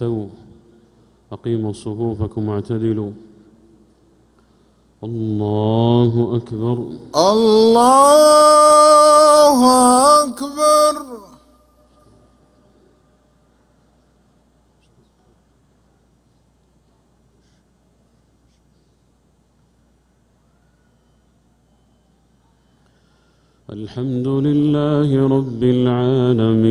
استووا أقيموا صفوفكم واعتدلوا. الله أكبر. الله أكبر. الحمد لله رب العالمين.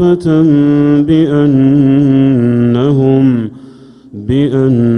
معرفة بأنهم بأن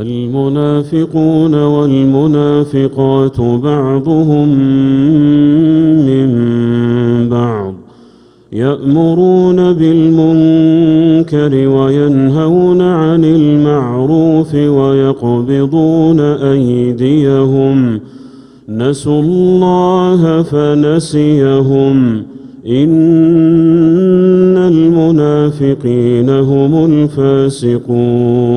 المنافقون والمنافقات بعضهم من بعض يأمرون بالمنكر وينهون عن المعروف ويقبضون أيديهم نسوا الله فنسيهم إن المنافقين هم الفاسقون